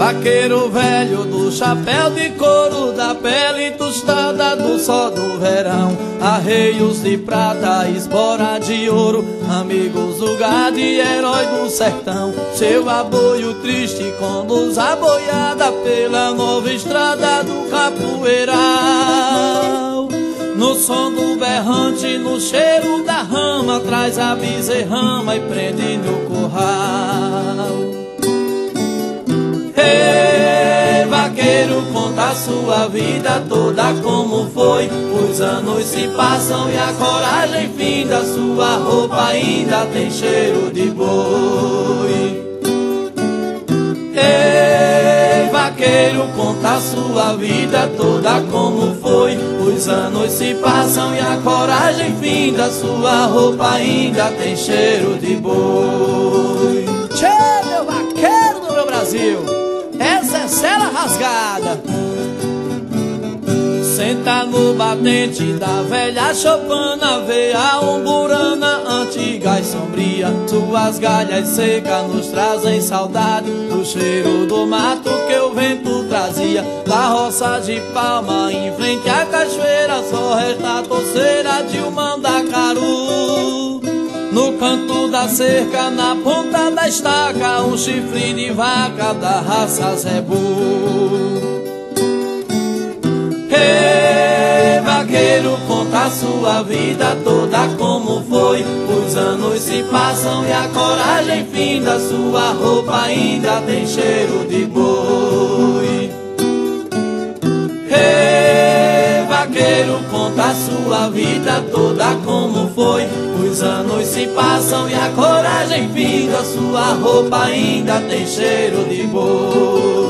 Vaqueiro velho do chapéu de couro Da pele tostada do sol do verão. Arreios de prata, espora de ouro Amigos do gado e herói do sertão. Seu aboio triste conduz a boiada Pela nova estrada do capoeiral. No som do berrante, no cheiro da rama Traz a bezerrama e prende no curral vaqueiro, conta a sua vida toda como foi. Os anos se passam e a coragem finda, sua roupa ainda tem cheiro de boi. Ei, vaqueiro, conta sua vida toda como foi. Os anos se passam e a coragem finda, sua roupa ainda tem cheiro de boi. Tchê, meu vaqueiro do meu Brasil! Rasgada. Senta no batente da velha chopana Vê a umburana antiga e sombria. Suas galhas secas nos trazem saudade. Do cheiro do mato que o vento trazia. Da roça de palma em frente à cachoeira Só resta a torceira de um mandacaru no canto da cerca, na ponta da estaca, um chifre de vaca da raça Zebu. Ei, vaqueiro, conta a sua vida toda como foi. Os anos se passam e a coragem finda, sua roupa ainda tem cheiro de boi. Ei, vaqueiro, conta a sua vida toda como foi. Os anos se passam e a coragem finda, sua roupa ainda tem cheiro de boi.